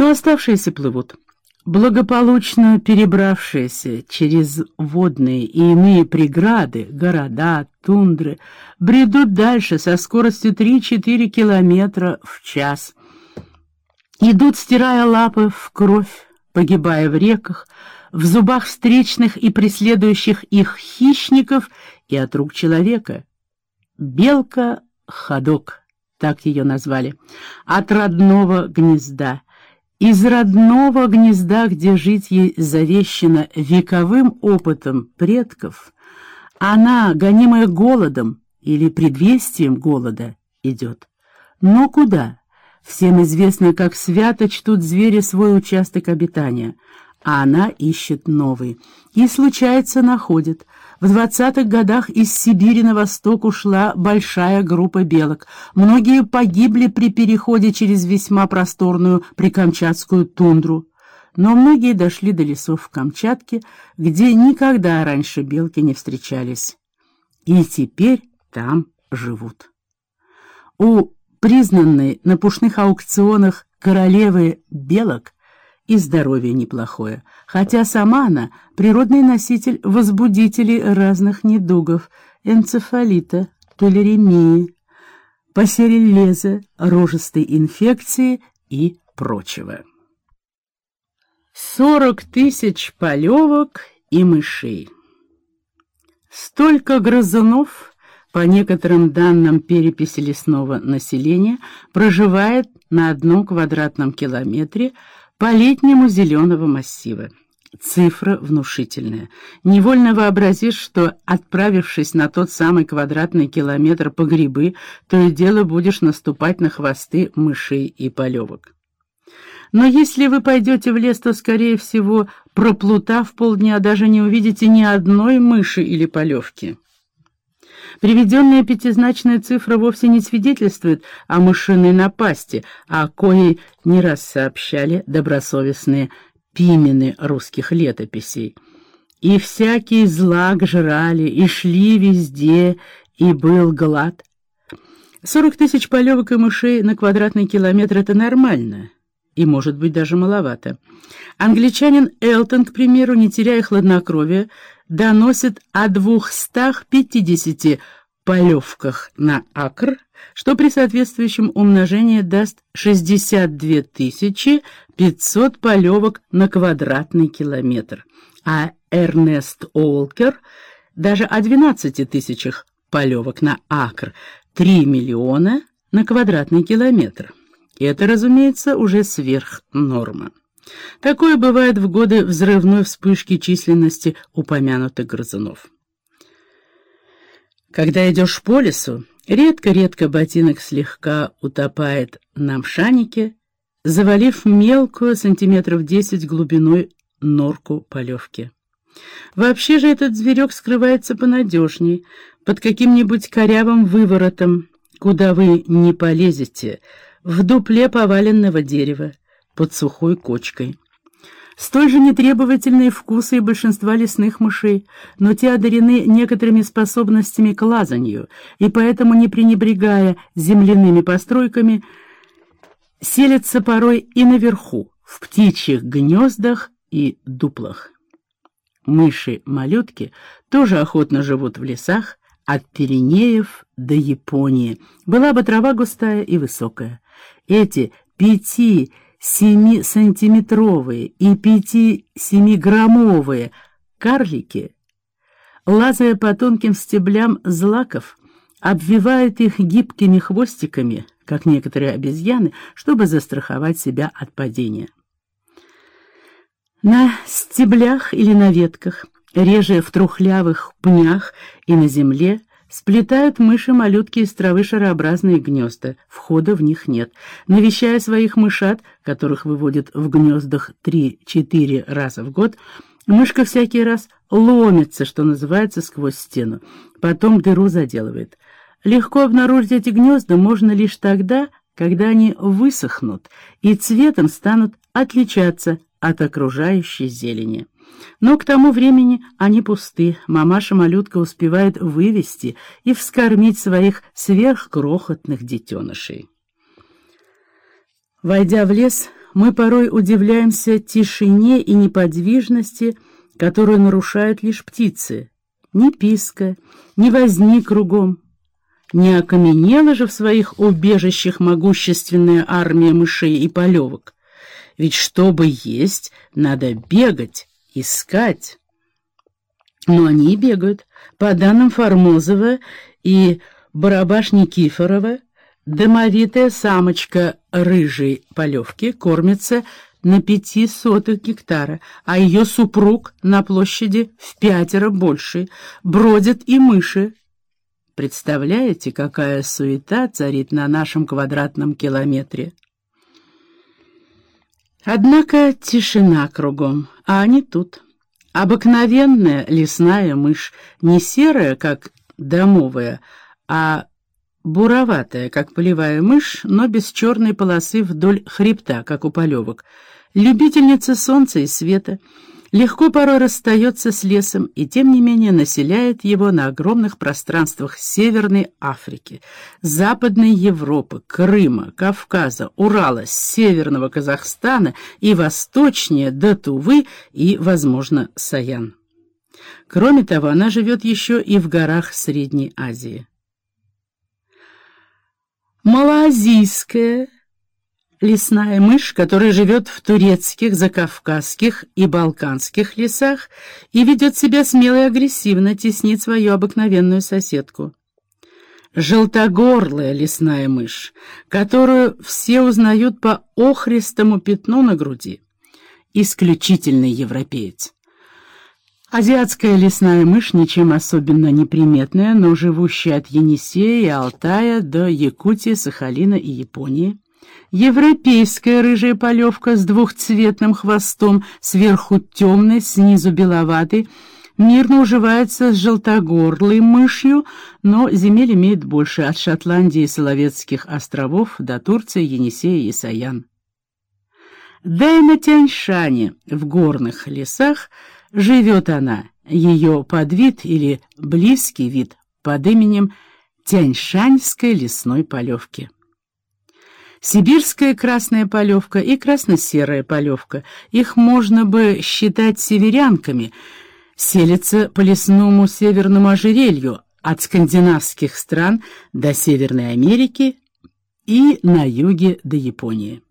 но оставшиеся плывут. Благополучно перебравшиеся через водные и иные преграды, города, тундры, бредут дальше со скоростью 3-4 километра в час. Идут, стирая лапы в кровь, погибая в реках, в зубах встречных и преследующих их хищников и от рук человека. Белка-ходок, так ее назвали, от родного гнезда — из родного гнезда, где жить ей завещено вековым опытом предков, она, гонимая голодом или предвестием голода, идет. Но куда? Всем известно, как свято чтут звери свой участок обитания, а она ищет новый. И, случается, находит. В двадцатых годах из Сибири на восток ушла большая группа белок. Многие погибли при переходе через весьма просторную прикамчатскую тундру. Но многие дошли до лесов Камчатки, где никогда раньше белки не встречались. И теперь там живут. У признанной на пушных аукционах королевы белок и здоровье неплохое, хотя сама она — природный носитель возбудителей разных недугов, энцефалита, толеремии, пасерелеза, рожистой инфекции и прочего. Сорок тысяч полевок и мышей. Столько грызунов, по некоторым данным переписи лесного населения, проживает на одном квадратном километре по-летнему зеленого массива. Цифра внушительная. Невольно вообразишь, что, отправившись на тот самый квадратный километр по грибы, то и дело будешь наступать на хвосты мышей и полевок. Но если вы пойдете в лес, то, скорее всего, проплутав полдня, даже не увидите ни одной мыши или полевки. Приведенная пятизначная цифра вовсе не свидетельствует о мышиной напасти, о коей не раз сообщали добросовестные пимены русских летописей. И всякий злак жрали, и шли везде, и был глад. Сорок тысяч полевок и мышей на квадратный километр — это нормально, и, может быть, даже маловато. Англичанин Элтон, к примеру, не теряя хладнокровия, доносит о 250 полевках на акр, что при соответствующем умножении даст 62 500 полевок на квадратный километр. А Эрнест Олкер даже о 12 тысячах полевок на акр, 3 миллиона на квадратный километр. Это, разумеется, уже сверх нормы. Такое бывает в годы взрывной вспышки численности упомянутых грызунов. Когда идешь по лесу, редко-редко ботинок слегка утопает на мшанике, завалив мелкую сантиметров десять глубиной норку полевки. Вообще же этот зверек скрывается понадежней, под каким-нибудь корявым выворотом, куда вы не полезете, в дупле поваленного дерева под сухой кочкой. Столь же нетребовательные вкусы и большинства лесных мышей, но те одарены некоторыми способностями к лазанью, и поэтому, не пренебрегая земляными постройками, селятся порой и наверху, в птичьих гнездах и дуплах. Мыши-малютки тоже охотно живут в лесах, от Пиренеев до Японии. Была бы трава густая и высокая. Эти пяти 7-сантиметровые и 5-7-граммовые карлики, лазая по тонким стеблям злаков, обвивают их гибкими хвостиками, как некоторые обезьяны, чтобы застраховать себя от падения. На стеблях или на ветках, реже в трухлявых пнях и на земле, Сплетают мыши-малютки из травы шарообразные гнезда, входа в них нет. Навещая своих мышат, которых выводят в гнездах 3-4 раза в год, мышка всякий раз ломится, что называется, сквозь стену. Потом дыру заделывает. Легко обнаружить эти гнезда можно лишь тогда, когда они высохнут и цветом станут отличаться от окружающей зелени. Но к тому времени они пусты, мамаша-малютка успевает вывести и вскормить своих сверхкрохотных детенышей. Войдя в лес, мы порой удивляемся тишине и неподвижности, которую нарушают лишь птицы. Ни писка, ни возни кругом. Не окаменела же в своих убежищах могущественная армия мышей и полевок. Ведь чтобы есть, надо бегать, искать. Но они и бегают. По данным Формозова и Барабаш Никифорова, домовитая самочка рыжей полевки кормится на пяти сотых гектара, а ее супруг на площади в пятеро больше. Бродят и мыши. Представляете, какая суета царит на нашем квадратном километре? Однако тишина кругом, а они тут. Обыкновенная лесная мышь, не серая, как домовая, а буроватая, как полевая мышь, но без черной полосы вдоль хребта, как у полевок. Любительница солнца и света — легко порой расстается с лесом и, тем не менее, населяет его на огромных пространствах Северной Африки, Западной Европы, Крыма, Кавказа, Урала, Северного Казахстана и восточнее до Тувы и, возможно, Саян. Кроме того, она живет еще и в горах Средней Азии. Малоазийская лесная мышь, которая живет в турецких, закавказских и балканских лесах и ведет себя смело и агрессивно, теснит свою обыкновенную соседку. Желтогорлая лесная мышь, которую все узнают по охристому пятну на груди. Исключительный европеец. Азиатская лесная мышь ничем особенно неприметная, но живущая от Енисея и Алтая до Якутии, Сахалина и Японии. Европейская рыжая полевка с двухцветным хвостом, сверху темной, снизу беловатой, мирно уживается с желтогорлой мышью, но земель имеет больше от Шотландии и Соловецких островов до Турции, Енисея и Саян. Да и на Тяньшане, в горных лесах, живет она, ее подвид или близкий вид под именем Тяньшаньской лесной полевки сибирская красная полевка и красно-серая полевка. Их можно бы считать северянками, селятся по лесному северному ожерелью от скандинавских стран до Северной Америки и на юге до Японии.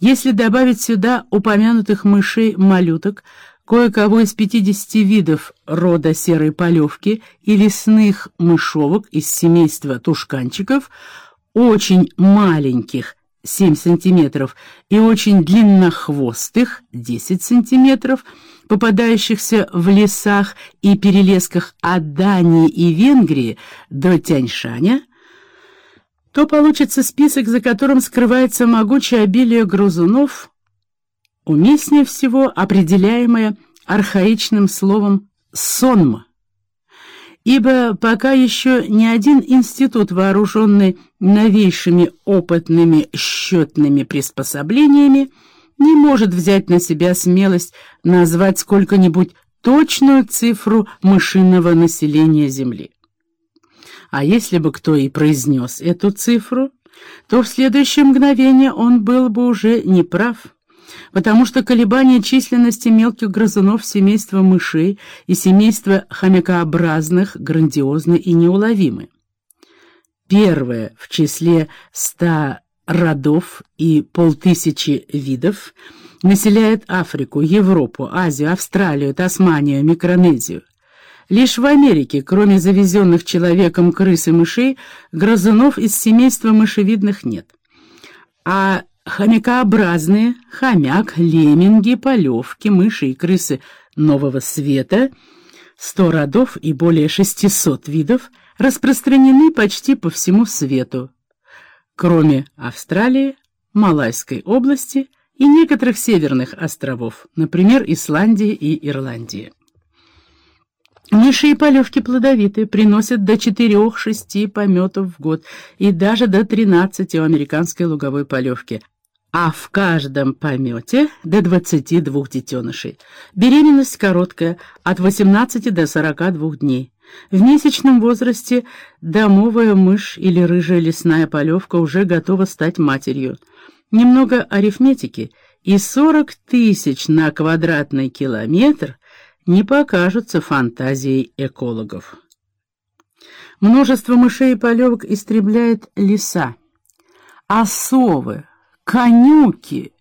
Если добавить сюда упомянутых мышей-малюток, кое-кого из 50 видов рода серой полевки и лесных мышовок из семейства тушканчиков – очень маленьких 7 сантиметров и очень длиннохвостых 10 сантиметров, попадающихся в лесах и перелесках от Дании и Венгрии до Тяньшаня, то получится список, за которым скрывается могучее обилие грызунов, уместнее всего определяемое архаичным словом «сонма» ибо пока еще ни один институт, вооруженный новейшими опытными счетными приспособлениями, не может взять на себя смелость назвать сколько-нибудь точную цифру мышиного населения Земли. А если бы кто и произнес эту цифру, то в следующее мгновение он был бы уже неправ потому что колебания численности мелких грызунов семейства мышей и семейства хомякообразных грандиозны и неуловимы. Первое в числе ста родов и полтысячи видов населяет Африку, Европу, Азию, Австралию, Тасманию, Микронезию. Лишь в Америке, кроме завезенных человеком крыс и мышей, грызунов из семейства мышевидных нет. А Хомякообразные, хомяк, лемминги, полевки, мыши и крысы нового света, сто родов и более шестисот видов распространены почти по всему свету, кроме Австралии, Малайской области и некоторых северных островов, например, Исландии и Ирландии. Мыши и полевки плодовитые, приносят до 4-6 пометов в год и даже до 13 у американской луговой полевки – а в каждом помете до 22 детенышей. Беременность короткая, от 18 до 42 дней. В месячном возрасте домовая мышь или рыжая лесная полевка уже готова стать матерью. Немного арифметики, и 40 тысяч на квадратный километр не покажутся фантазией экологов. Множество мышей и полевок истребляет леса, а совы – конюки.